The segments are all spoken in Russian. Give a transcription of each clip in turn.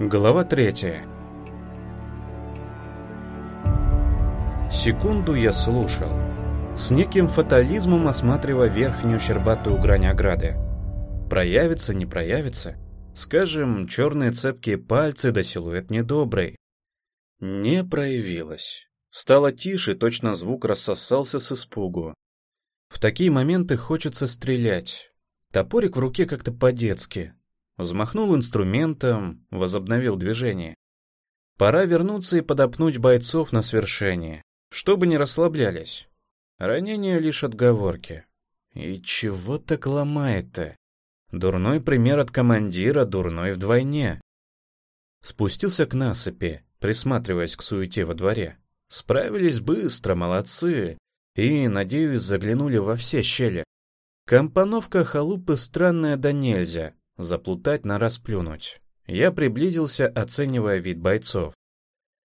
Глава третья. Секунду я слушал, с неким фатализмом осматривая верхнюю щербатую грань ограды. Проявится, не проявится? Скажем, черные цепкие пальцы да силуэт недобрый. Не проявилось. Стало тише, точно звук рассосался с испугу. В такие моменты хочется стрелять. Топорик в руке как-то по-детски, Взмахнул инструментом, возобновил движение. Пора вернуться и подопнуть бойцов на свершение, чтобы не расслаблялись. Ранения лишь отговорки. И чего так ломает-то? Дурной пример от командира, дурной вдвойне. Спустился к насыпи, присматриваясь к суете во дворе. Справились быстро, молодцы. И, надеюсь, заглянули во все щели. Компоновка халупы странная да нельзя. Заплутать на расплюнуть. Я приблизился, оценивая вид бойцов.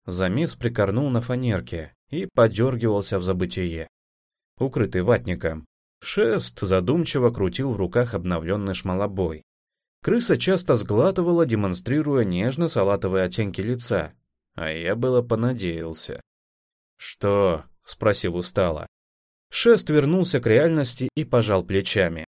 Замес прикорнул на фанерке и подергивался в забытие. Укрытый ватником. Шест задумчиво крутил в руках обновленный шмалобой. Крыса часто сглатывала, демонстрируя нежно-салатовые оттенки лица. А я было понадеялся. «Что?» — спросил устало. Шест вернулся к реальности и пожал плечами.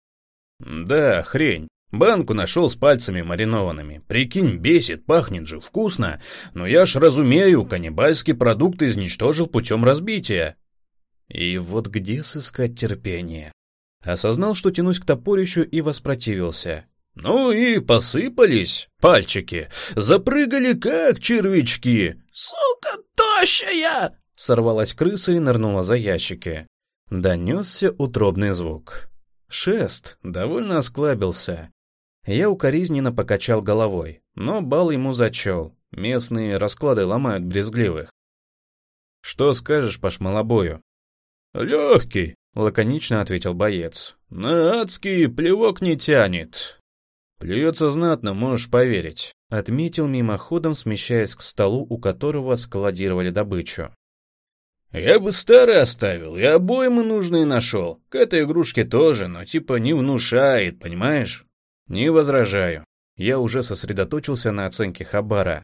«Да, хрень. Банку нашел с пальцами маринованными. Прикинь, бесит, пахнет же, вкусно. Но я ж разумею, каннибальский продукт изничтожил путем разбития. И вот где сыскать терпение? Осознал, что тянусь к топорищу и воспротивился. Ну и посыпались пальчики, запрыгали как червячки. «Сука тощая!» Сорвалась крыса и нырнула за ящики. Донесся утробный звук. Шест довольно осклабился. Я укоризненно покачал головой, но бал ему зачел. Местные расклады ломают брезгливых. «Что скажешь по шмалобою?» «Легкий», — лаконично ответил боец. «На адский плевок не тянет». «Плюется знатно, можешь поверить», — отметил мимоходом, смещаясь к столу, у которого складировали добычу. «Я бы старый оставил, и обоймы нужные нашел. К этой игрушке тоже, но типа не внушает, понимаешь?» Не возражаю. Я уже сосредоточился на оценке Хабара.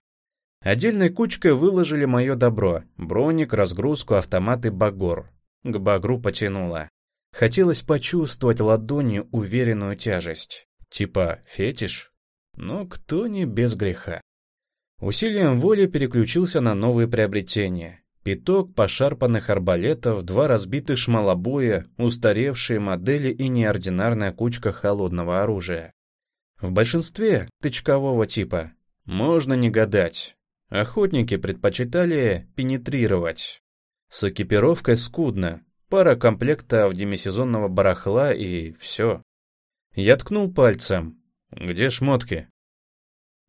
Отдельной кучкой выложили мое добро. Броник, разгрузку, автоматы, багор. К багру потянуло. Хотелось почувствовать ладонью уверенную тяжесть. Типа фетиш? Но кто не без греха. Усилием воли переключился на новые приобретения. Пяток пошарпанных арбалетов, два разбитых шмалобоя, устаревшие модели и неординарная кучка холодного оружия. В большинстве тычкового типа. Можно не гадать. Охотники предпочитали пенетрировать. С экипировкой скудно. Пара комплектов демисезонного барахла и все. Я ткнул пальцем. «Где шмотки?»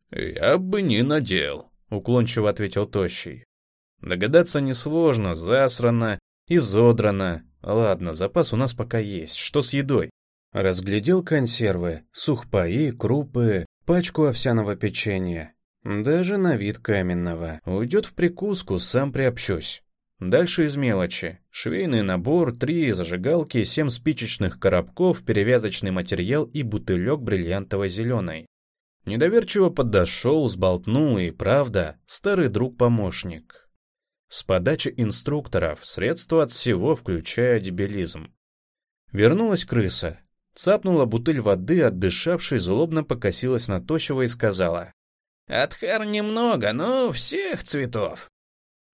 «Я бы не надел», — уклончиво ответил Тощий. Догадаться несложно, засрано, изодрано. Ладно, запас у нас пока есть. Что с едой? Разглядел консервы, сухпаи, крупы, пачку овсяного печенья. Даже на вид каменного. Уйдет в прикуску, сам приобщусь. Дальше из мелочи. Швейный набор, три зажигалки, семь спичечных коробков, перевязочный материал и бутылек бриллиантовой зеленой. Недоверчиво подошел, сболтнул и, правда, старый друг-помощник. С подачи инструкторов средства от всего, включая дебилизм. Вернулась крыса, Цапнула бутыль воды, отдышавшись, злобно покосилась на тощего и сказала. «Отхар немного, но всех цветов».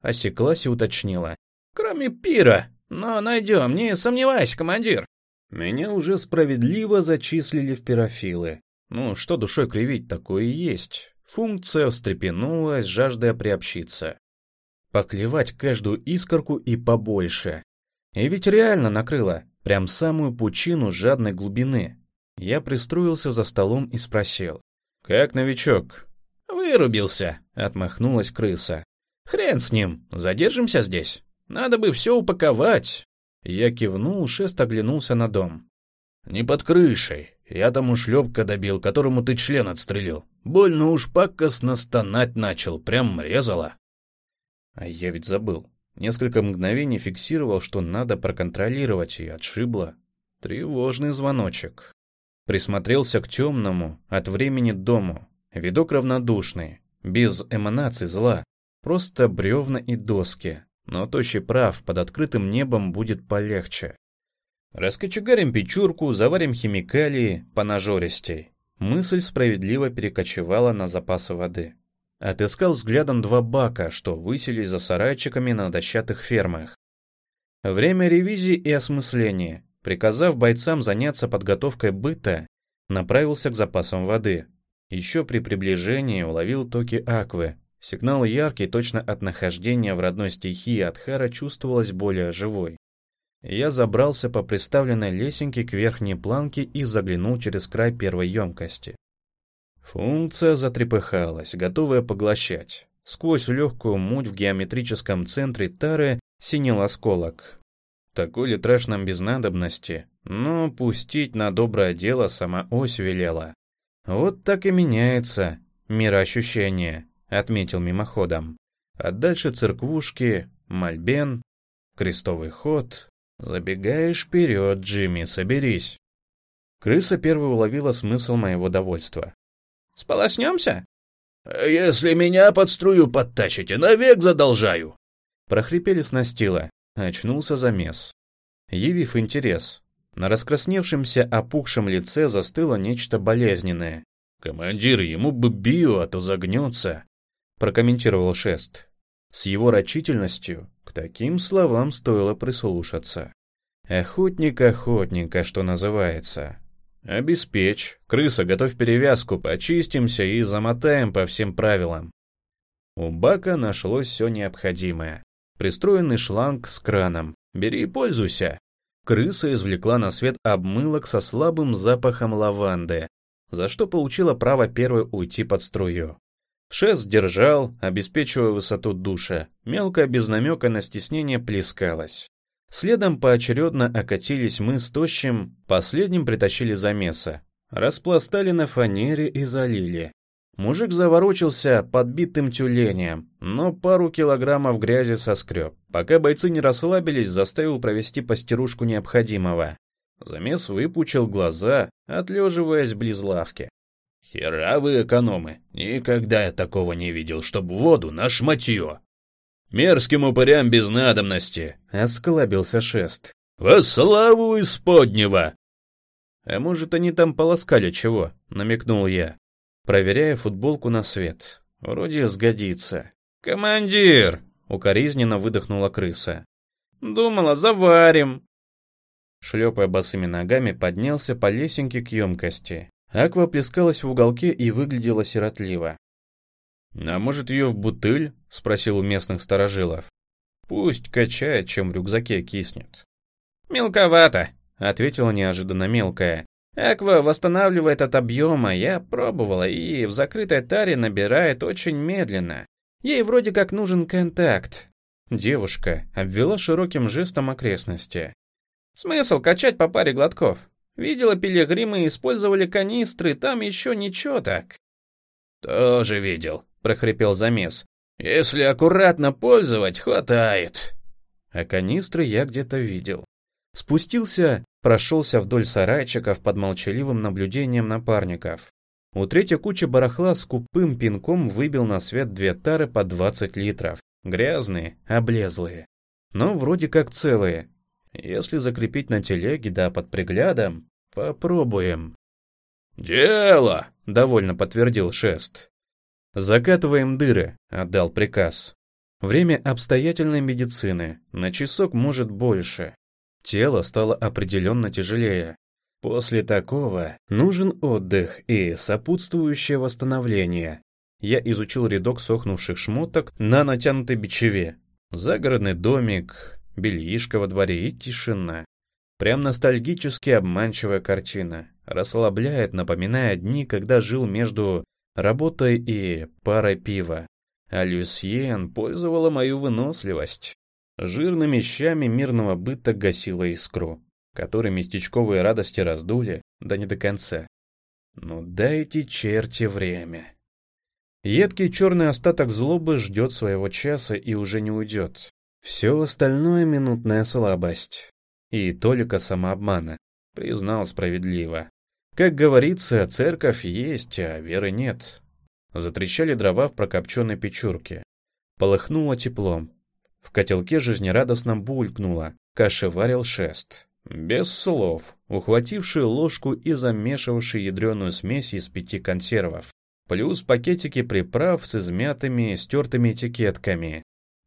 Осеклась и уточнила. «Кроме пира. Но найдем, не сомневайся, командир». Меня уже справедливо зачислили в пирофилы. Ну, что душой кривить, такое и есть. Функция встрепенулась, жаждая приобщиться. Поклевать каждую искорку и побольше. И ведь реально накрыло. Прям самую пучину жадной глубины. Я пристроился за столом и спросил. «Как новичок?» «Вырубился», — отмахнулась крыса. «Хрен с ним, задержимся здесь. Надо бы все упаковать». Я кивнул, шест оглянулся на дом. «Не под крышей. Я там ушлепка добил, которому ты член отстрелил. Больно уж пакостно стонать начал, прям резало». А я ведь забыл. Несколько мгновений фиксировал, что надо проконтролировать, и отшибло. Тревожный звоночек. Присмотрелся к темному, от времени дому. Видок равнодушный. без эманаций зла, просто бревна и доски. Но тощий прав, под открытым небом будет полегче. Раскочегарим печурку, заварим химикалии, понажористей. Мысль справедливо перекочевала на запасы воды. Отыскал взглядом два бака, что высились за сарайчиками на дощатых фермах. Время ревизии и осмысления. Приказав бойцам заняться подготовкой быта, направился к запасам воды. Еще при приближении уловил токи аквы. Сигнал яркий, точно от нахождения в родной стихии Адхара чувствовалась более живой. Я забрался по приставленной лесенке к верхней планке и заглянул через край первой емкости. Функция затрепыхалась, готовая поглощать. Сквозь легкую муть в геометрическом центре тары синел осколок. Такой литраж нам без надобности, но пустить на доброе дело сама ось велела. Вот так и меняется мироощущение, отметил мимоходом. А дальше церквушки, мольбен, крестовый ход, «Забегаешь вперед, Джимми, соберись». Крыса первой уловила смысл моего довольства. «Сполоснемся?» «Если меня под струю подтащите, навек задолжаю!» Прохрипели с настила. Очнулся замес. Явив интерес, на раскрасневшемся опухшем лице застыло нечто болезненное. «Командир, ему бы био, а то загнется», — прокомментировал Шест. С его рачительностью к таким словам стоило прислушаться. Охотник охотника, что называется. Обеспечь. Крыса, готовь перевязку, почистимся и замотаем по всем правилам. У бака нашлось все необходимое. Пристроенный шланг с краном. Бери и пользуйся. Крыса извлекла на свет обмылок со слабым запахом лаванды, за что получила право первой уйти под струю. Шест держал, обеспечивая высоту душа. Мелкая без намека на стеснение плескалась. Следом поочередно окатились мы с тощим, последним притащили замеса. Распластали на фанере и залили. Мужик заворочился подбитым тюленем, но пару килограммов грязи соскреб. Пока бойцы не расслабились, заставил провести постирушку необходимого. Замес выпучил глаза, отлеживаясь близ лавки. «Хера вы экономы! Никогда я такого не видел, чтоб воду на шматье!» «Мерзким упырям без надобности!» — осклабился шест. «Во славу исподнего!» «А может, они там полоскали чего?» — намекнул я, проверяя футболку на свет. «Вроде сгодится». «Командир!» — укоризненно выдохнула крыса. «Думала, заварим!» Шлепая босыми ногами, поднялся по лесенке к емкости. Аква плескалась в уголке и выглядела сиротливо. «А может, ее в бутыль?» — спросил у местных сторожилов. «Пусть качает, чем в рюкзаке киснет». «Мелковато», — ответила неожиданно мелкая. «Аква восстанавливает от объема, я пробовала, и в закрытой таре набирает очень медленно. Ей вроде как нужен контакт». Девушка обвела широким жестом окрестности. «Смысл качать по паре глотков? Видела, пилигримы использовали канистры, там еще ничего так. Тоже видел, прохрипел замес. Если аккуратно пользовать, хватает. А канистры я где-то видел. Спустился, прошелся вдоль сарайчиков под молчаливым наблюдением напарников. У третьей кучи барахла с купым пинком выбил на свет две тары по 20 литров. Грязные, облезлые. Но вроде как целые, если закрепить на телеге, да под приглядом, попробуем. «Дело!» — довольно подтвердил Шест. «Закатываем дыры», — отдал приказ. Время обстоятельной медицины, на часок может больше. Тело стало определенно тяжелее. После такого нужен отдых и сопутствующее восстановление. Я изучил рядок сохнувших шмоток на натянутой бичеве. Загородный домик, бельишко во дворе и тишина. Прям ностальгически обманчивая картина. Расслабляет, напоминая дни, когда жил между работой и парой пива. А Люсьен пользовала мою выносливость. Жирными щами мирного быта гасила искру, который местечковые радости раздули, да не до конца. Ну дайте черти время. Едкий черный остаток злобы ждет своего часа и уже не уйдет. Все остальное — минутная слабость. И только самообмана, признал справедливо. Как говорится, церковь есть, а веры нет. Затрещали дрова в прокопченной печурке. Полыхнуло теплом. В котелке жизнерадостно булькнуло. Кашеварил шест. Без слов, ухвативший ложку и замешивавший ядреную смесь из пяти консервов. Плюс пакетики приправ с измятыми, стертыми этикетками.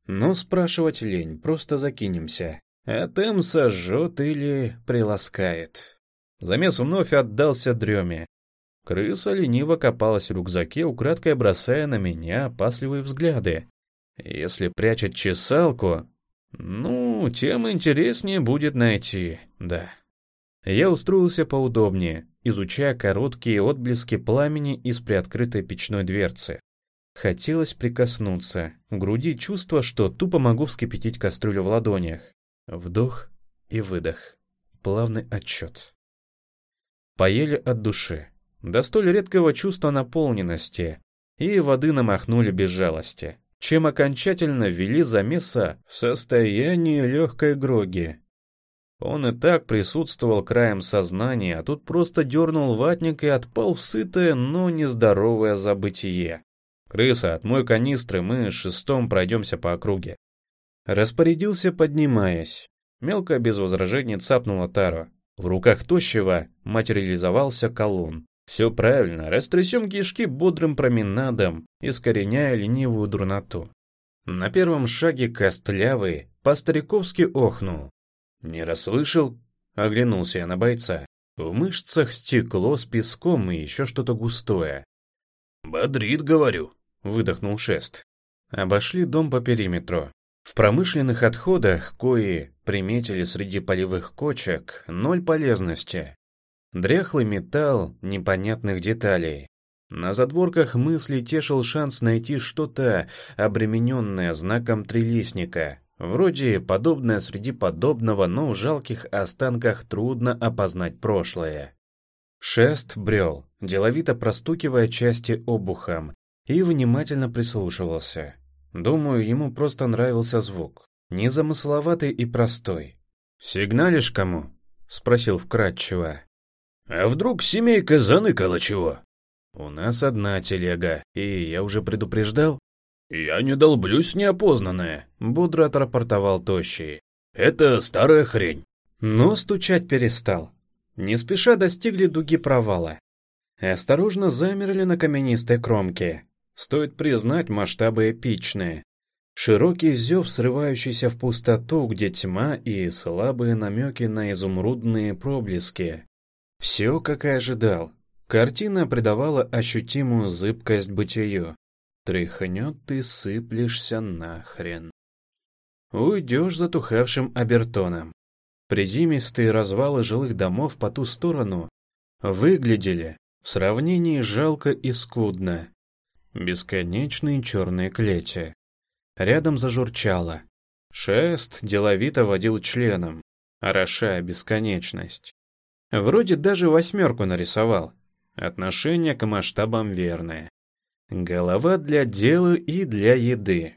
Но спрашивать лень, просто закинемся. А там сожжет или приласкает. Замес вновь отдался дреме. Крыса лениво копалась в рюкзаке, украдкой бросая на меня опасливые взгляды. Если прячет чесалку, ну, тем интереснее будет найти, да. Я устроился поудобнее, изучая короткие отблески пламени из приоткрытой печной дверцы. Хотелось прикоснуться, в груди чувство, что тупо могу вскипятить кастрюлю в ладонях. Вдох и выдох. Плавный отчет. Поели от души. До столь редкого чувства наполненности. И воды намахнули без жалости, чем окончательно ввели замеса в состоянии легкой гроги. Он и так присутствовал краем сознания, а тут просто дернул ватник и отпал в сытое, но нездоровое забытие. «Крыса, отмой канистры, мы шестом пройдемся по округе». Распорядился, поднимаясь. Мелко без возражений цапнула Таро. В руках тощего материализовался колун. Все правильно, растрясем кишки бодрым променадом, искореняя ленивую дурноту. На первом шаге костлявый по-стариковски охнул. «Не расслышал?» — оглянулся я на бойца. В мышцах стекло с песком и еще что-то густое. «Бодрит, говорю», — выдохнул шест. Обошли дом по периметру. В промышленных отходах, кои приметили среди полевых кочек, ноль полезности. Дряхлый металл непонятных деталей. На задворках мысли тешил шанс найти что-то, обремененное знаком трилистника. Вроде подобное среди подобного, но в жалких останках трудно опознать прошлое. Шест брел, деловито простукивая части обухом, и внимательно прислушивался. Думаю, ему просто нравился звук. Незамысловатый и простой. «Сигналишь кому?» — спросил вкратчиво. «А вдруг семейка заныкала чего?» «У нас одна телега, и я уже предупреждал?» «Я не долблюсь неопознанное», — бодро отрапортовал Тощий. «Это старая хрень». Но стучать перестал. Не спеша достигли дуги провала. Осторожно замерли на каменистой кромке. Стоит признать, масштабы эпичные. Широкий зев, срывающийся в пустоту, где тьма и слабые намеки на изумрудные проблески. Все, как и ожидал. Картина придавала ощутимую зыбкость бытию. Тряхнет ты, сыплешься нахрен. Уйдешь затухавшим обертоном. Призимистые развалы жилых домов по ту сторону выглядели в сравнении жалко и скудно. Бесконечные черные клети. Рядом зажурчало. Шест деловито водил членом, орошая бесконечность. Вроде даже восьмерку нарисовал. Отношение к масштабам верное. Голова для дела и для еды.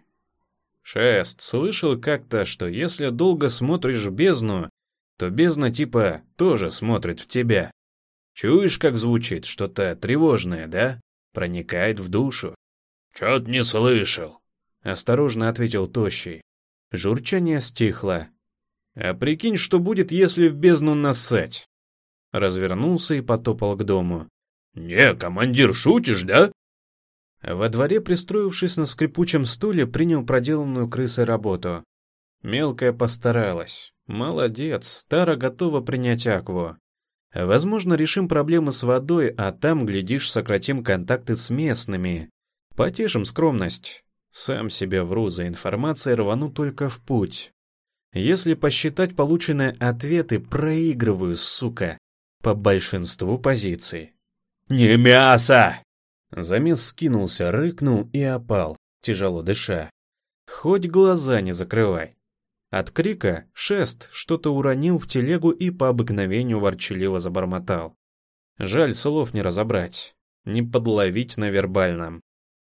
Шест слышал как-то, что если долго смотришь в бездну, то бездна типа тоже смотрит в тебя. Чуешь, как звучит что-то тревожное, да? Проникает в душу. «Чё-то не слышал», — осторожно ответил Тощий. Журчание стихло. «А прикинь, что будет, если в бездну нассать?» Развернулся и потопал к дому. «Не, командир, шутишь, да?» Во дворе, пристроившись на скрипучем стуле, принял проделанную крысой работу. Мелкая постаралась. Молодец, Тара готова принять Акву. Возможно, решим проблемы с водой, а там, глядишь, сократим контакты с местными. Потешим скромность. Сам себе вру за информацией, рвану только в путь. Если посчитать полученные ответы, проигрываю, сука, по большинству позиций. «Не мясо!» Замес скинулся, рыкнул и опал, тяжело дыша. Хоть глаза не закрывай. От крика шест что-то уронил в телегу и по обыкновению ворчаливо забормотал. Жаль, слов не разобрать, не подловить на вербальном.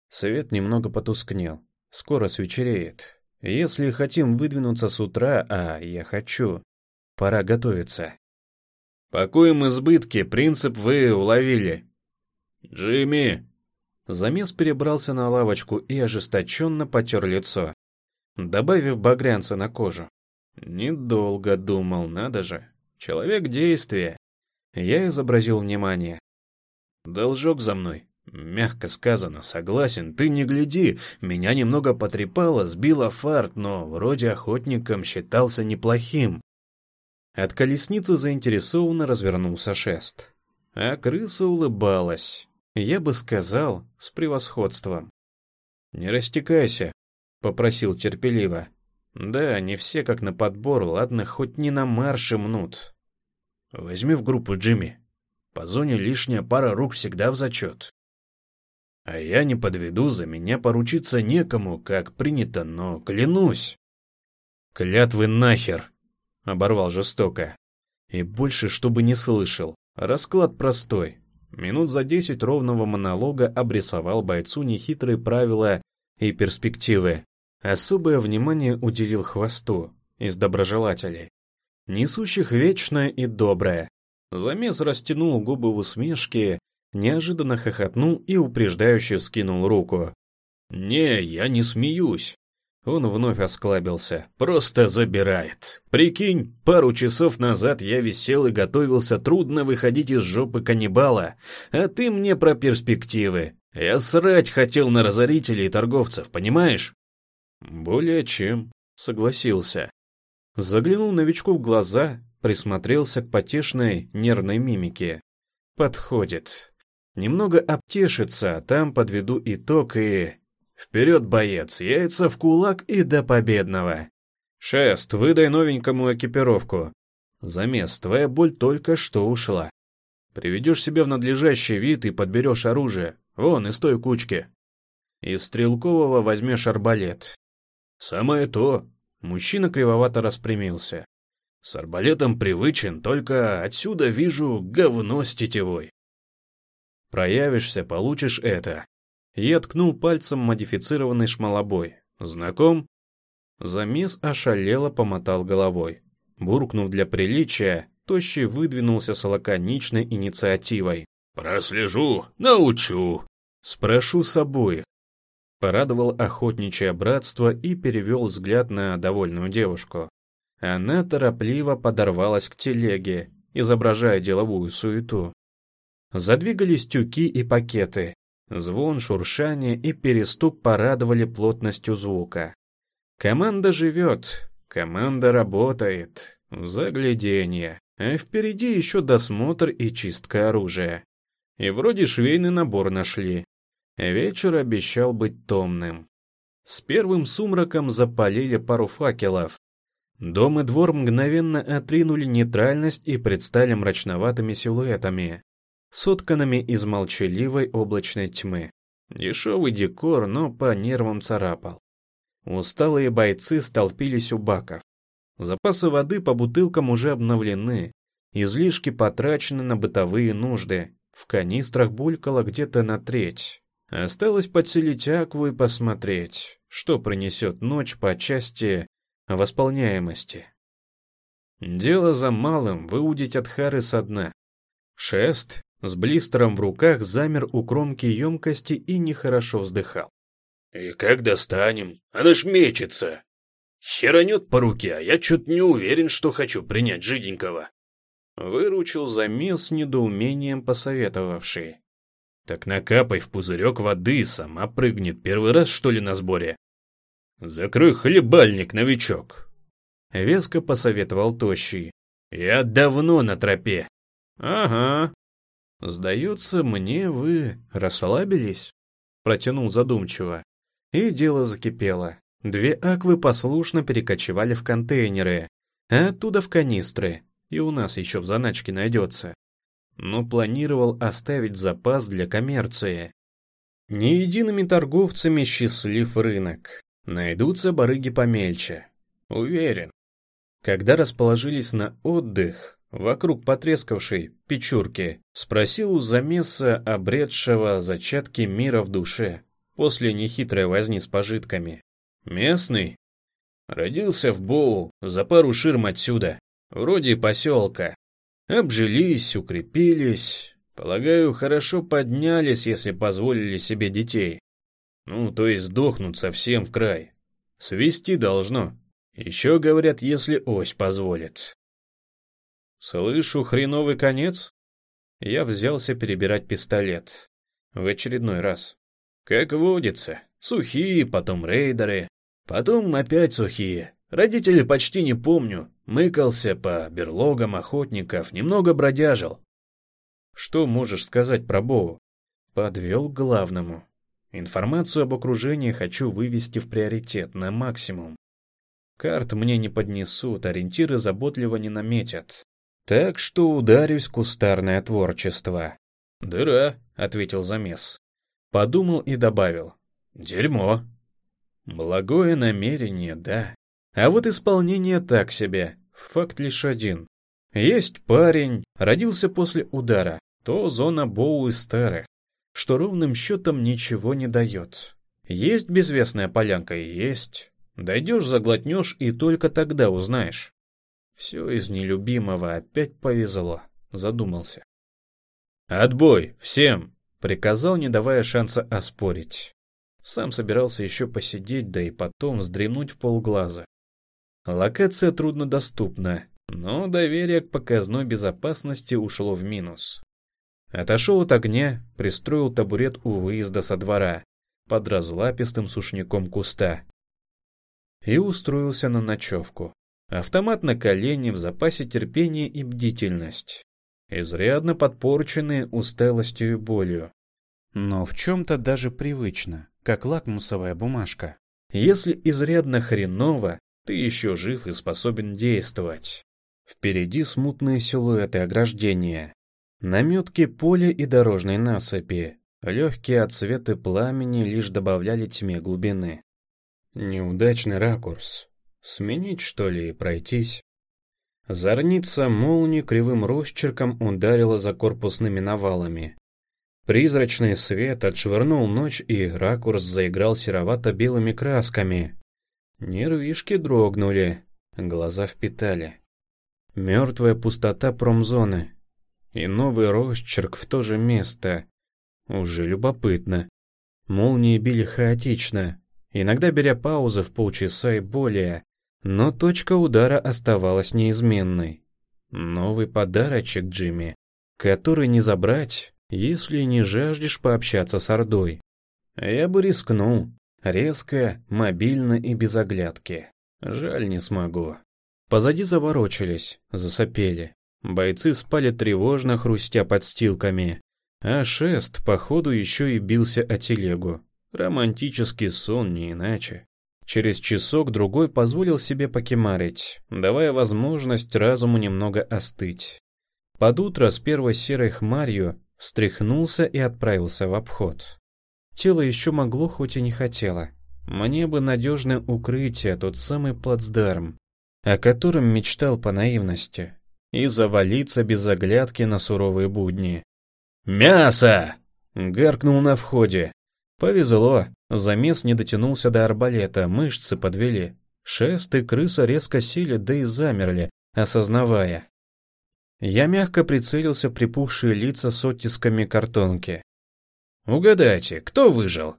Свет немного потускнел, скоро свечереет. Если хотим выдвинуться с утра, а я хочу, пора готовиться. Пакуем избытки, принцип вы уловили. Джимми, Замес перебрался на лавочку и ожесточенно потер лицо, добавив багрянца на кожу. Недолго думал, надо же. Человек действия. Я изобразил внимание. Должок за мной. Мягко сказано, согласен, ты не гляди. Меня немного потрепало, сбило фарт, но вроде охотником считался неплохим. От колесницы заинтересованно развернулся шест. А крыса улыбалась. Я бы сказал, с превосходством. «Не растекайся», — попросил терпеливо. «Да, не все как на подбор, ладно, хоть не на марше мнут. Возьми в группу Джимми. По зоне лишняя пара рук всегда в зачет. А я не подведу, за меня поручиться некому, как принято, но клянусь. Клятвы нахер, оборвал жестоко. И больше, чтобы не слышал. Расклад простой. Минут за десять ровного монолога обрисовал бойцу нехитрые правила и перспективы. Особое внимание уделил хвосту из доброжелателей, несущих вечное и доброе. Замес растянул губы в усмешке неожиданно хохотнул и упреждающе скинул руку. «Не, я не смеюсь». Он вновь осклабился. «Просто забирает. Прикинь, пару часов назад я висел и готовился трудно выходить из жопы каннибала, а ты мне про перспективы. Я срать хотел на разорителей и торговцев, понимаешь?» «Более чем», — согласился. Заглянул новичку в глаза, присмотрелся к потешной нервной мимике. «Подходит. Немного обтешиться, там подведу итог и... Вперед, боец, яйца в кулак и до победного. Шест, выдай новенькому экипировку. Замес, твоя боль только что ушла. Приведешь себя в надлежащий вид и подберешь оружие. Вон, из той кучки. Из стрелкового возьмешь арбалет. Самое то. Мужчина кривовато распрямился. С арбалетом привычен, только отсюда вижу говно с тетевой. Проявишься, получишь это. Я ткнул пальцем модифицированный шмалобой. Знаком? Замес ошалело помотал головой. Буркнув для приличия, Тощий выдвинулся с лаконичной инициативой. «Прослежу, научу!» «Спрошу с обоих». Порадовал охотничье братство и перевел взгляд на довольную девушку. Она торопливо подорвалась к телеге, изображая деловую суету. Задвигались тюки и пакеты. Звон, шуршание и перестук порадовали плотностью звука. Команда живет, команда работает. Загляденье. А впереди еще досмотр и чистка оружия. И вроде швейный набор нашли. Вечер обещал быть томным. С первым сумраком запалили пару факелов. Дом и двор мгновенно отринули нейтральность и предстали мрачноватыми силуэтами сотканными из молчаливой облачной тьмы. Дешевый декор, но по нервам царапал. Усталые бойцы столпились у баков. Запасы воды по бутылкам уже обновлены, излишки потрачены на бытовые нужды, в канистрах булькало где-то на треть. Осталось подселить акву и посмотреть, что принесет ночь по части восполняемости. Дело за малым — выудить от Хары со дна. Шест, с блистером в руках замер у кромки емкости и нехорошо вздыхал. «И как достанем? Она ж мечется. Херанет по руке, а я чё-то не уверен, что хочу принять жиденького». Выручил замес недоумением посоветовавший. «Так накапай в пузырек воды, сама прыгнет первый раз, что ли, на сборе?» «Закрой хлебальник, новичок!» Веско посоветовал Тощий. «Я давно на тропе». «Ага», «Сдается мне, вы расслабились?» Протянул задумчиво. И дело закипело. Две аквы послушно перекочевали в контейнеры, а оттуда в канистры, и у нас еще в заначке найдется. Но планировал оставить запас для коммерции. Не едиными торговцами счастлив рынок. Найдутся барыги помельче. Уверен. Когда расположились на отдых, вокруг потрескавшей печурки, спросил у замеса, обретшего зачатки мира в душе, после нехитрой возни с пожитками. «Местный?» «Родился в Боу, за пару ширм отсюда, вроде поселка. Обжились, укрепились, Полагаю, хорошо поднялись, если позволили себе детей. Ну, то есть сдохнут совсем в край. Свести должно. Еще, говорят, если ось позволит. Слышу хреновый конец? Я взялся перебирать пистолет. В очередной раз. Как водится. Сухие, потом рейдеры. Потом опять сухие. Родители почти не помню. Мыкался по берлогам охотников, немного бродяжил. Что можешь сказать про Боу? Подвел к главному. Информацию об окружении хочу вывести в приоритет на максимум. Карт мне не поднесут, ориентиры заботливо не наметят. Так что ударюсь кустарное творчество. «Дыра», — ответил замес. Подумал и добавил. «Дерьмо». Благое намерение, да. А вот исполнение так себе. Факт лишь один. Есть парень, родился после удара, то зона Боу из старых, что ровным счетом ничего не дает. Есть безвестная полянка, есть. Дойдешь, заглотнешь, и только тогда узнаешь. Все из нелюбимого опять повезло, задумался. «Отбой! Всем!» — приказал, не давая шанса оспорить. Сам собирался еще посидеть, да и потом вздремнуть в полглаза. Локация труднодоступна, но доверие к показной безопасности ушло в минус. Отошел от огня, пристроил табурет у выезда со двора, под разлапистым сушняком куста. И устроился на ночевку. Автомат на колени, в запасе терпение и бдительность. Изрядно подпорченные усталостью и болью. Но в чем-то даже привычно, как лакмусовая бумажка. Если изрядно хреново, ты еще жив и способен действовать. Впереди смутные силуэты ограждения. Наметки поля и дорожной насыпи. Легкие отсветы пламени лишь добавляли тьме глубины. Неудачный ракурс. Сменить, что ли, и пройтись? Зорница молнии кривым росчерком ударила за корпусными навалами. Призрачный свет отшвырнул ночь, и ракурс заиграл серовато-белыми красками. Нервишки дрогнули, глаза впитали. Мертвая пустота промзоны. И новый росчерк в то же место. Уже любопытно. Молнии били хаотично, иногда беря паузы в полчаса и более, но точка удара оставалась неизменной. Новый подарочек Джимми, который не забрать, если не жаждешь пообщаться с Ордой. Я бы рискнул. Резко, мобильно и без оглядки. Жаль, не смогу. Позади заворочились, засопели. Бойцы спали тревожно, хрустя подстилками. А шест, походу, еще и бился о телегу. Романтический сон, не иначе. Через часок-другой позволил себе покемарить, давая возможность разуму немного остыть. Под утро с первой серой хмарью встряхнулся и отправился в обход. Тело еще могло, хоть и не хотело. Мне бы надежное укрытие, тот самый плацдарм, о котором мечтал по наивности, и завалиться без оглядки на суровые будни. «Мясо!» — гаркнул на входе. Повезло, замес не дотянулся до арбалета, мышцы подвели. Шест и крыса резко сели, да и замерли, осознавая. Я мягко прицелился в припухшие лица с оттисками картонки. «Угадайте, кто выжил?»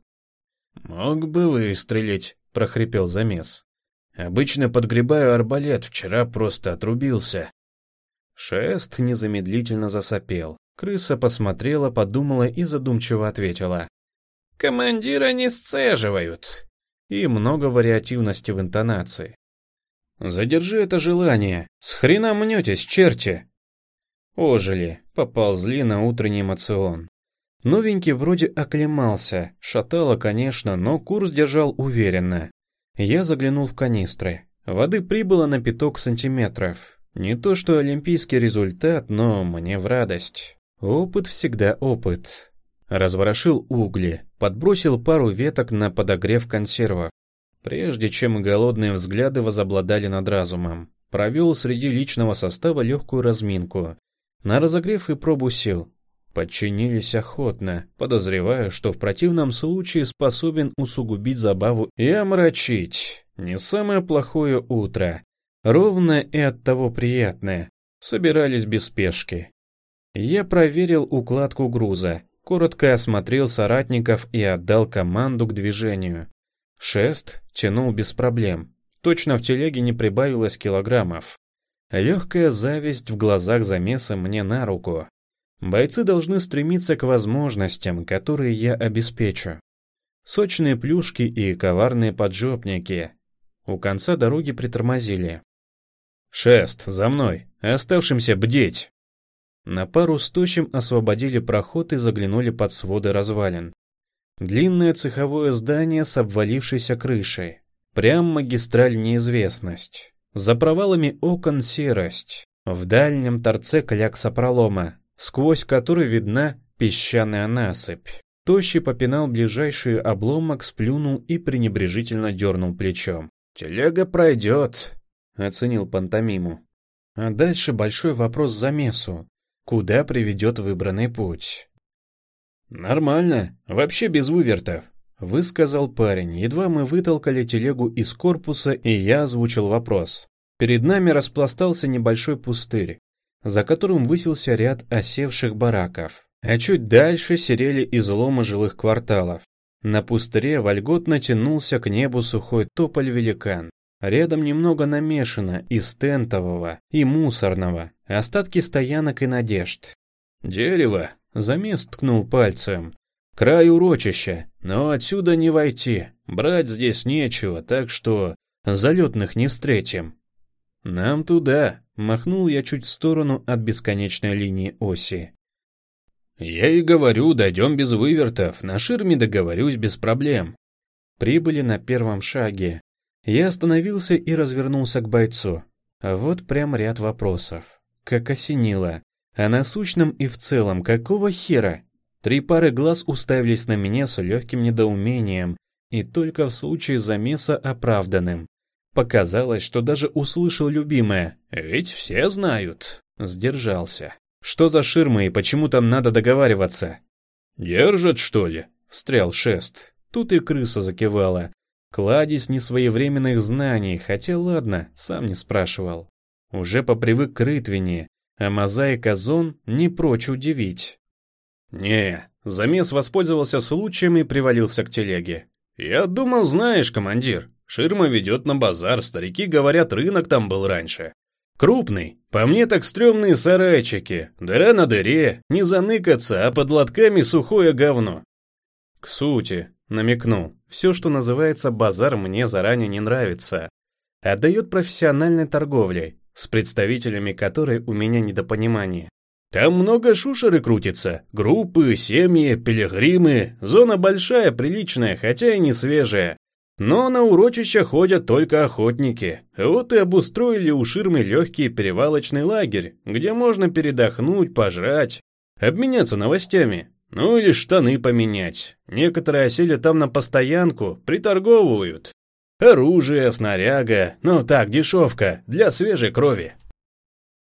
«Мог бы выстрелить», — прохрипел замес. Обычно подгребаю арбалет, вчера просто отрубился. Шест незамедлительно засопел. Крыса посмотрела, подумала и задумчиво ответила. «Командира не сцеживают». И много вариативности в интонации. «Задержи это желание. С хрена мнетесь, черти!» Ожили, поползли на утренний эмоцион. Новенький вроде оклемался, шатало, конечно, но курс держал уверенно. Я заглянул в канистры. Воды прибыло на пяток сантиметров. Не то что олимпийский результат, но мне в радость. Опыт всегда опыт. Разворошил угли, подбросил пару веток на подогрев консервов. Прежде чем голодные взгляды возобладали над разумом, провел среди личного состава легкую разминку. На разогрев и пробу сил. Подчинились охотно, подозревая, что в противном случае способен усугубить забаву и омрачить. Не самое плохое утро. Ровное и оттого приятное. Собирались без спешки. Я проверил укладку груза, коротко осмотрел соратников и отдал команду к движению. Шест тянул без проблем. Точно в телеге не прибавилось килограммов. Легкая зависть в глазах замеса мне на руку. Бойцы должны стремиться к возможностям, которые я обеспечу. Сочные плюшки и коварные поджопники. У конца дороги притормозили. «Шест, за мной! Оставшимся бдеть!» На пару с тощим освободили проход и заглянули под своды развалин. Длинное цеховое здание с обвалившейся крышей. Прям магистраль неизвестность. За провалами окон серость. В дальнем торце клякса пролома, сквозь который видна песчаная насыпь. Тощий попинал ближайший обломок, сплюнул и пренебрежительно дернул плечом. «Телега пройдет», — оценил пантомиму. А дальше большой вопрос за мессу. Куда приведет выбранный путь? «Нормально, вообще без вывертов», — высказал парень. Едва мы вытолкали телегу из корпуса, и я озвучил вопрос. Перед нами распластался небольшой пустырь за которым высился ряд осевших бараков, а чуть дальше серели изломы жилых кварталов. На пустыре вольготно тянулся к небу сухой тополь-великан. Рядом немного намешано из тентового и мусорного, остатки стоянок и надежд. «Дерево!» — замес ткнул пальцем. «Край урочища, но отсюда не войти, брать здесь нечего, так что залетных не встретим». «Нам туда», — махнул я чуть в сторону от бесконечной линии оси. «Я и говорю, дойдем без вывертов, на ширме договорюсь без проблем». Прибыли на первом шаге. Я остановился и развернулся к бойцу. А вот прям ряд вопросов. Как осенило. А насущном и в целом, какого хера? Три пары глаз уставились на меня с легким недоумением, и только в случае замеса оправданным. Показалось, что даже услышал любимое. «Ведь все знают». Сдержался. «Что за ширма и почему там надо договариваться?» «Держат, что ли?» — встрял шест. Тут и крыса закивала. Кладезь несвоевременных знаний, хотя ладно, сам не спрашивал. Уже попривык к рытвине, а мозаика зон не прочь удивить. «Не, замес воспользовался случаем и привалился к телеге. Я думал, знаешь, командир, Ширма ведет на базар, старики говорят, рынок там был раньше. Крупный, по мне так стрёмные сарайчики, дыра на дыре, не заныкаться, а под лотками сухое говно. К сути, намекнул, все, что называется базар, мне заранее не нравится. Отдает профессиональной торговлей, с представителями которой у меня недопонимание. Там много шушеры крутится, группы, семьи, пилигримы, зона большая, приличная, хотя и не свежая. Но на урочища ходят только охотники. Вот и обустроили у ширмы легкий перевалочный лагерь, где можно передохнуть, пожрать, обменяться новостями. Ну или штаны поменять. Некоторые осели там на постоянку, приторговывают. Оружие, снаряга, ну так, дешевка, для свежей крови.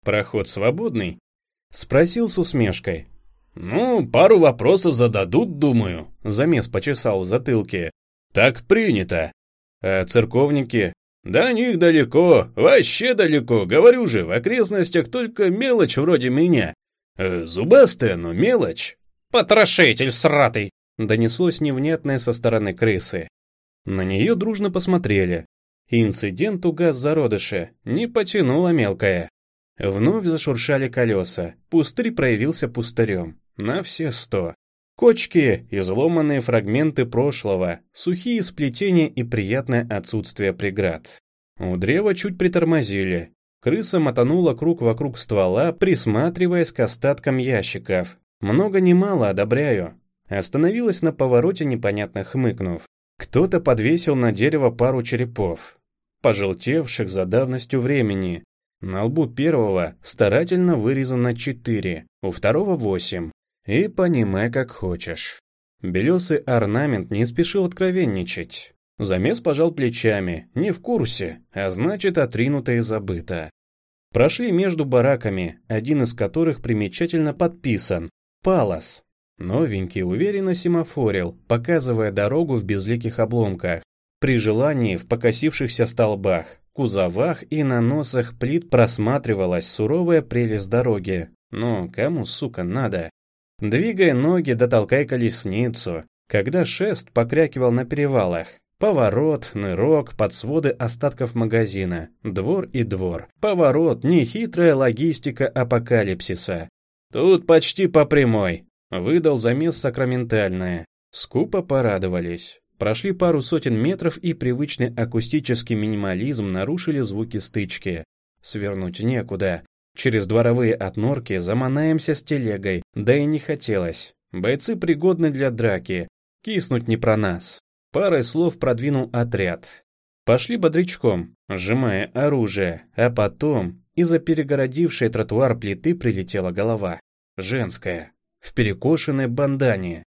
Проход свободный? Спросил с усмешкой. Ну, пару вопросов зададут, думаю. Замес почесал в затылке. Так принято. А церковники? До них далеко, вообще далеко. Говорю же, в окрестностях только мелочь вроде меня. Э, зубастая, но мелочь. Потрошитель сратый! Донеслось невнятное со стороны крысы. На нее дружно посмотрели. Инцидент угас зародыша, не потянула мелкая. Вновь зашуршали колеса, пустырь проявился пустырем. На все сто. Кочки, изломанные фрагменты прошлого, сухие сплетения и приятное отсутствие преград. У древа чуть притормозили. Крыса мотанула круг вокруг ствола, присматриваясь к остаткам ящиков. Много не мало, одобряю. Остановилась на повороте, непонятно хмыкнув. Кто-то подвесил на дерево пару черепов, пожелтевших за давностью времени. На лбу первого старательно вырезано четыре, у второго восемь. И понимай, как хочешь. Белесый орнамент не спешил откровенничать. Замес пожал плечами, не в курсе, а значит отринуто и забыто. Прошли между бараками, один из которых примечательно подписан «Палас». Новенький уверенно семафорил, показывая дорогу в безликих обломках. При желании в покосившихся столбах, кузовах и на носах плит просматривалась суровая прелесть дороги, Ну, кому, сука, надо? Двигай ноги, да толкай колесницу. Когда шест покрякивал на перевалах. Поворот, нырок, под своды остатков магазина. Двор и двор. Поворот, нехитрая логистика апокалипсиса. Тут почти по прямой. Выдал замес сакраментальное. Скупо порадовались. Прошли пару сотен метров, и привычный акустический минимализм нарушили звуки стычки. Свернуть некуда. Через дворовые отнорки заманаемся с телегой, да и не хотелось. Бойцы пригодны для драки. Киснуть не про нас. Парой слов продвинул отряд. Пошли бодрячком, сжимая оружие, а потом из-за перегородившей тротуар плиты прилетела голова. Женская. В перекошенной бандане.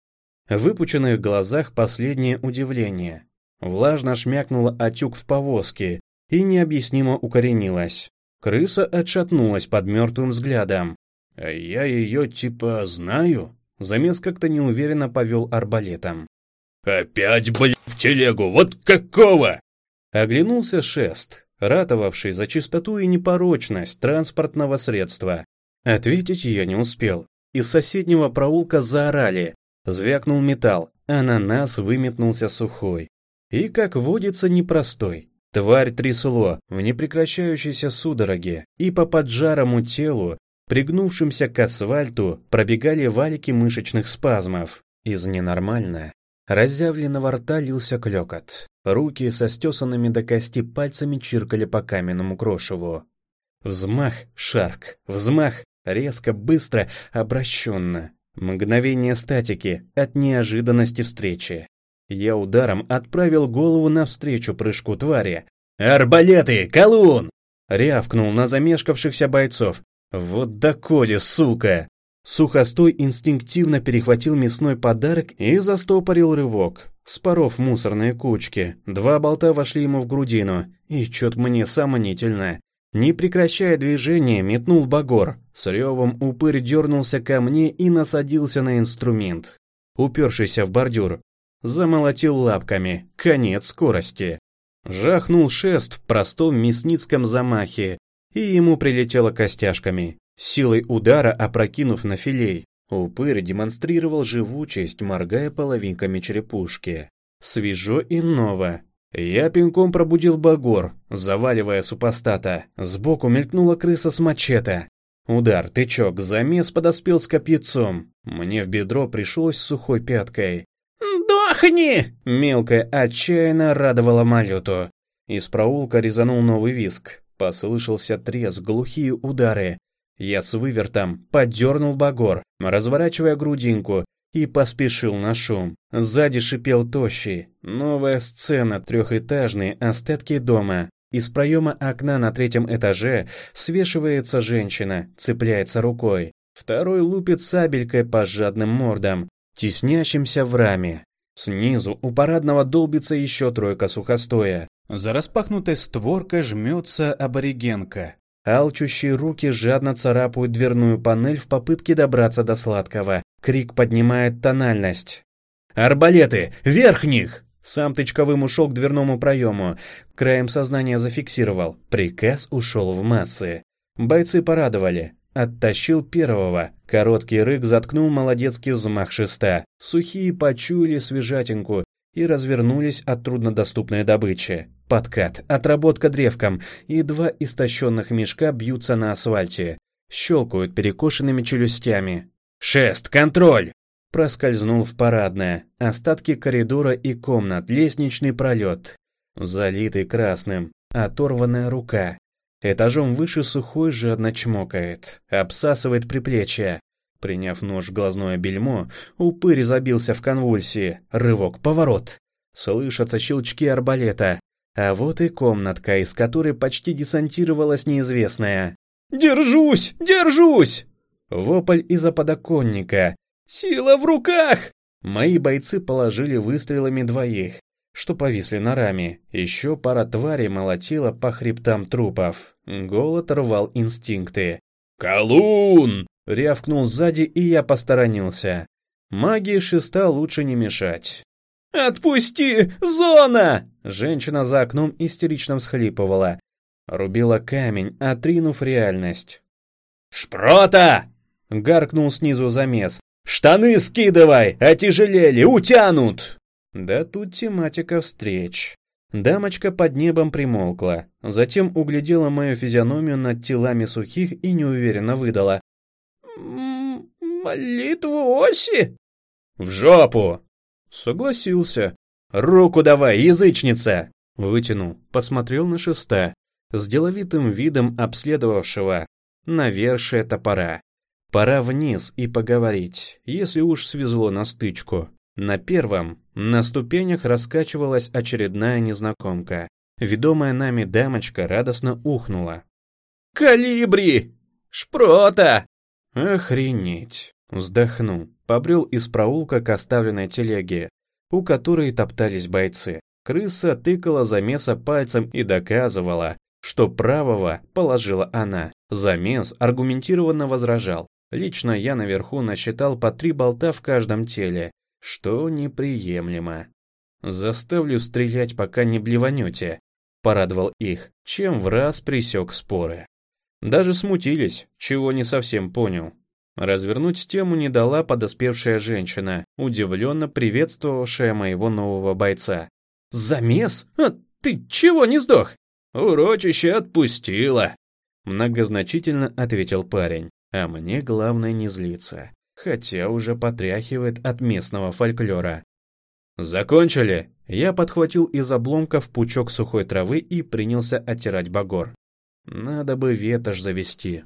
В выпученных глазах последнее удивление. Влажно шмякнула отюк в повозке и необъяснимо укоренилась. Крыса отшатнулась под мертвым взглядом. «А я ее типа знаю?» Замес как-то неуверенно повел арбалетом. «Опять, блядь, в телегу! Вот какого?» Оглянулся шест, ратовавший за чистоту и непорочность транспортного средства. Ответить я не успел. Из соседнего проулка заорали. Звякнул металл, а на нас выметнулся сухой. И, как водится, непростой. Тварь трясло в непрекращающейся судороге, и по поджарому телу, пригнувшимся к асфальту, пробегали валики мышечных спазмов. Из ненормально. Разъявленного рта лился клёкот. Руки со стесанными до кости пальцами чиркали по каменному крошеву. Взмах, шарк, взмах, резко, быстро, обращенно. Мгновение статики от неожиданности встречи. Я ударом отправил голову навстречу прыжку твари. «Арбалеты! Колун!» Рявкнул на замешкавшихся бойцов. «Вот докоде, сука!» Сухостой инстинктивно перехватил мясной подарок и застопорил рывок. Споров мусорные кучки, два болта вошли ему в грудину, и чё-то мне сомнительно. Не прекращая движения, метнул багор. С ревом упырь дернулся ко мне и насадился на инструмент. Упершийся в бордюр, замолотил лапками, конец скорости. Жахнул шест в простом мясницком замахе, и ему прилетело костяшками, силой удара опрокинув на филей. Упырь демонстрировал живучесть, моргая половинками черепушки. Свежо и ново. Я пинком пробудил Багор, заваливая супостата. Сбоку мелькнула крыса с мачете. Удар, тычок, замес подоспел с копьяцом. Мне в бедро пришлось сухой пяткой. «Дохни!» Мелкая отчаянно радовала малюту. Из проулка резанул новый виск. Послышался треск, глухие удары. Я с вывертом подернул багор, разворачивая грудинку, и поспешил на шум. Сзади шипел тощий. Новая сцена, трехэтажные остатки дома. Из проема окна на третьем этаже свешивается женщина, цепляется рукой. Второй лупит сабелькой по жадным мордам, теснящимся в раме. Снизу у парадного долбится еще тройка сухостоя. За распахнутой створкой жмется аборигенка. Алчущие руки жадно царапают дверную панель в попытке добраться до сладкого. Крик поднимает тональность. «Арбалеты! Вверх них!» Сам тычковым ушел к дверному проему. Краем сознания зафиксировал. Приказ ушел в массы. Бойцы порадовали. Оттащил первого. Короткий рык заткнул молодецкий взмах шеста. Сухие почуяли свежатинку и развернулись от труднодоступной добычи. Подкат, отработка древком, и два истощенных мешка бьются на асфальте. Щелкают перекошенными челюстями. «Шест, контроль!» Проскользнул в парадное. Остатки коридора и комнат, лестничный пролет. Залитый красным. Оторванная рука. Этажом выше сухой жадно чмокает. Обсасывает приплечье. Приняв нож в глазное бельмо, упырь забился в конвульсии. Рывок, поворот. Слышатся щелчки арбалета. А вот и комнатка, из которой почти десантировалась неизвестная. «Держусь! Держусь!» Вопль из-за подоконника. «Сила в руках!» Мои бойцы положили выстрелами двоих, что повисли на раме. Еще пара тварей молотила по хребтам трупов. Голод рвал инстинкты. «Колун!» — рявкнул сзади, и я посторонился. Магии шеста лучше не мешать. «Отпусти! Зона!» Женщина за окном истерично всхлипывала. Рубила камень, отринув реальность. «Шпрота!» гаркнул снизу замес. «Штаны скидывай! Отяжелели! Утянут!» Да тут тематика встреч. Дамочка под небом примолкла, затем углядела мою физиономию над телами сухих и неуверенно выдала. «Молитву оси?» «В жопу!» Согласился. «Руку давай, язычница!» Вытянул, посмотрел на шеста, с деловитым видом обследовавшего навершие топора. Пора вниз и поговорить, если уж свезло на стычку. На первом, на ступенях раскачивалась очередная незнакомка. Ведомая нами дамочка радостно ухнула. «Калибри! Шпрота!» «Охренеть!» Вздохнул, побрел из проулка к оставленной телеге, у которой топтались бойцы. Крыса тыкала замеса пальцем и доказывала, что правого положила она. Замес аргументированно возражал. Лично я наверху насчитал по три болта в каждом теле, что неприемлемо. «Заставлю стрелять, пока не блеванете», — порадовал их, чем в раз присек споры. Даже смутились, чего не совсем понял. Развернуть тему не дала подоспевшая женщина, удивленно приветствовавшая моего нового бойца. «Замес? А ты чего не сдох?» «Урочище отпустила», — многозначительно ответил парень. А мне главное не злиться хотя уже потряхивает от местного фольклора. «Закончили?» Я подхватил из обломков пучок сухой травы и принялся оттирать багор. Надо бы ветошь завести.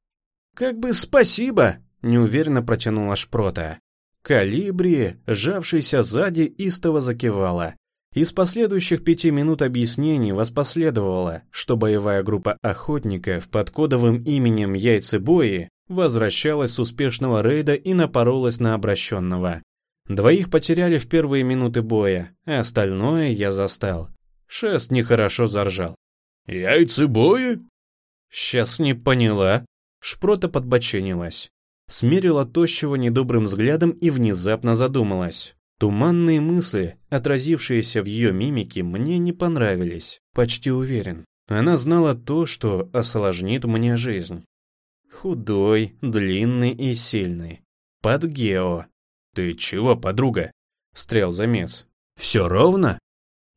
«Как бы спасибо!» — неуверенно протянула шпрота. Калибри, сжавшийся сзади, истово закивала. Из последующих пяти минут объяснений воспоследовало, что боевая группа охотников под кодовым именем Яйцебои возвращалась с успешного рейда и напоролась на обращенного. Двоих потеряли в первые минуты боя, а остальное я застал. Шест нехорошо заржал. «Яйцебои?» «Сейчас не поняла». Шпрота подбоченилась. Смерила тощего недобрым взглядом и внезапно задумалась. Туманные мысли, отразившиеся в ее мимике, мне не понравились, почти уверен. Она знала то, что осложнит мне жизнь. Худой, длинный и сильный. Под гео. «Ты чего, подруга?» — встрял замес. «Все ровно?»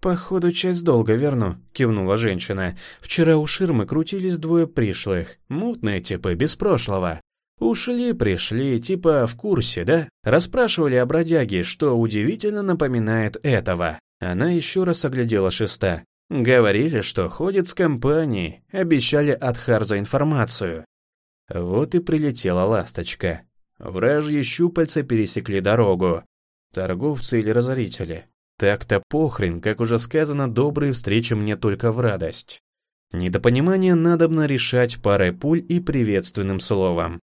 «Походу, часть долга верну», — кивнула женщина. «Вчера у ширмы крутились двое пришлых. Мутные типы, без прошлого. Ушли, пришли, типа в курсе, да? Расспрашивали о бродяге, что удивительно напоминает этого. Она еще раз оглядела шеста. Говорили, что ходит с компанией, обещали от Харза информацию. Вот и прилетела ласточка. Вражьи щупальца пересекли дорогу. Торговцы или разорители. Так-то похрен, как уже сказано, добрые встречи мне только в радость. Недопонимание надобно решать парой пуль и приветственным словом.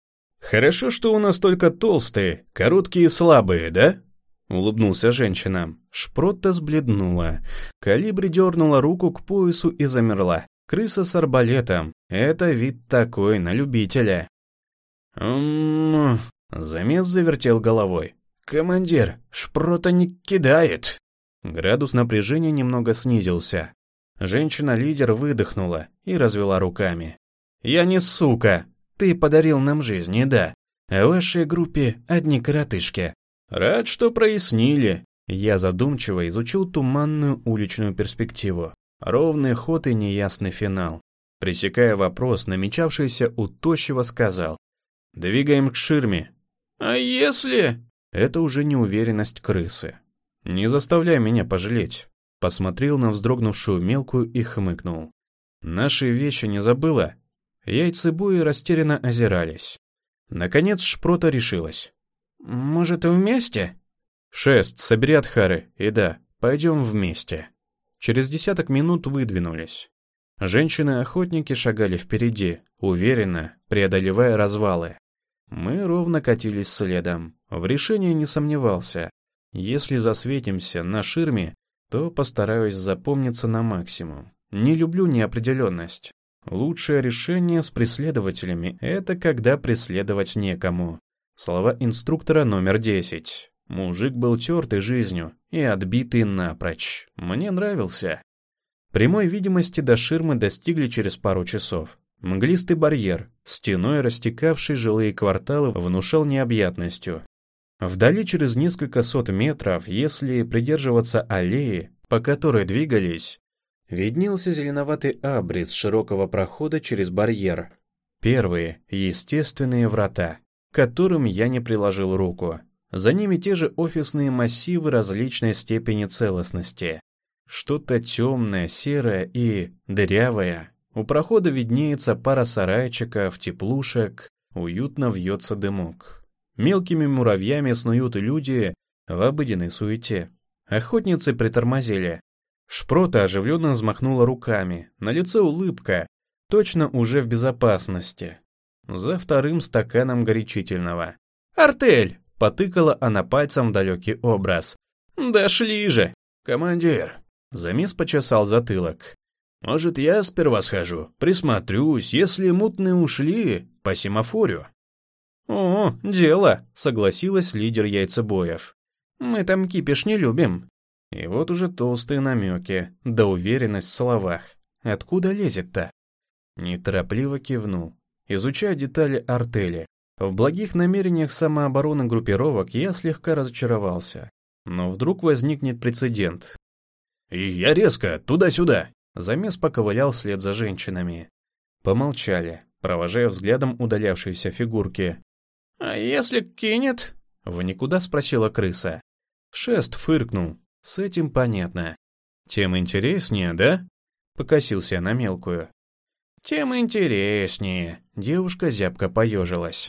«Хорошо, что у нас только толстые, короткие и слабые, да?» Улыбнулся женщина. Шпротта сбледнула. Калибри дернула руку к поясу и замерла. Крыса с арбалетом. Это вид такой, на любителя. «Ммм...» Замес завертел головой. «Командир, шпрота не кидает!» Градус напряжения немного снизился. Женщина-лидер выдохнула и развела руками. «Я не сука! Ты подарил нам жизнь, да. А в вашей группе одни коротышки. Рад, что прояснили». Я задумчиво изучил туманную уличную перспективу. Ровный ход и неясный финал. Пресекая вопрос, намечавшийся у Тощего сказал. «Двигаем к ширме». «А если...» Это уже неуверенность крысы. «Не заставляй меня пожалеть». Посмотрел на вздрогнувшую мелкую и хмыкнул. «Наши вещи не забыла?» Яйцебуи растерянно озирались. Наконец шпрота решилась. «Может, вместе?» «Шест, собери Атхары, и да, пойдем вместе». Через десяток минут выдвинулись. Женщины-охотники шагали впереди, уверенно, преодолевая развалы. Мы ровно катились следом. В решении не сомневался. Если засветимся на ширме, то постараюсь запомниться на максимум. Не люблю неопределенность. Лучшее решение с преследователями — это когда преследовать некому. Слова инструктора номер 10. Мужик был тертый жизнью и отбитый напрочь. Мне нравился. Прямой видимости до ширмы достигли через пару часов. Мглистый барьер, стеной растекавший жилые кварталы, внушал необъятностью. Вдали через несколько сот метров, если придерживаться аллеи, по которой двигались, виднелся зеленоватый абрис широкого прохода через барьер. Первые, естественные врата, к которым я не приложил руку. За ними те же офисные массивы различной степени целостности. Что-то темное, серое и дырявое. У прохода виднеется пара сарайчиков, теплушек, уютно вьется дымок. Мелкими муравьями снуют люди в обыденной суете. Охотницы притормозили. Шпрота оживленно взмахнула руками, на лице улыбка, точно уже в безопасности. За вторым стаканом горячительного. «Артель!» — потыкала она пальцем в далекий образ. «Дошли же!» «Командир!» — Замес почесал затылок. «Может, я сперва схожу, присмотрюсь, если мутные ушли, по семафорю?» «О, дело», — согласилась лидер яйцебоев. «Мы там кипиш не любим». И вот уже толстые намеки, да уверенность в словах. Откуда лезет-то? Неторопливо кивнул, изучая детали артели. В благих намерениях самообороны группировок я слегка разочаровался. Но вдруг возникнет прецедент. «И я резко, туда-сюда!» Замес поковылял вслед за женщинами. Помолчали, провожая взглядом удалявшиеся фигурки. «А если кинет?» — в никуда спросила крыса. Шест фыркнул. С этим понятно. Тем интереснее, да? Покосился на мелкую. Тем интереснее. Девушка зябко поежилась.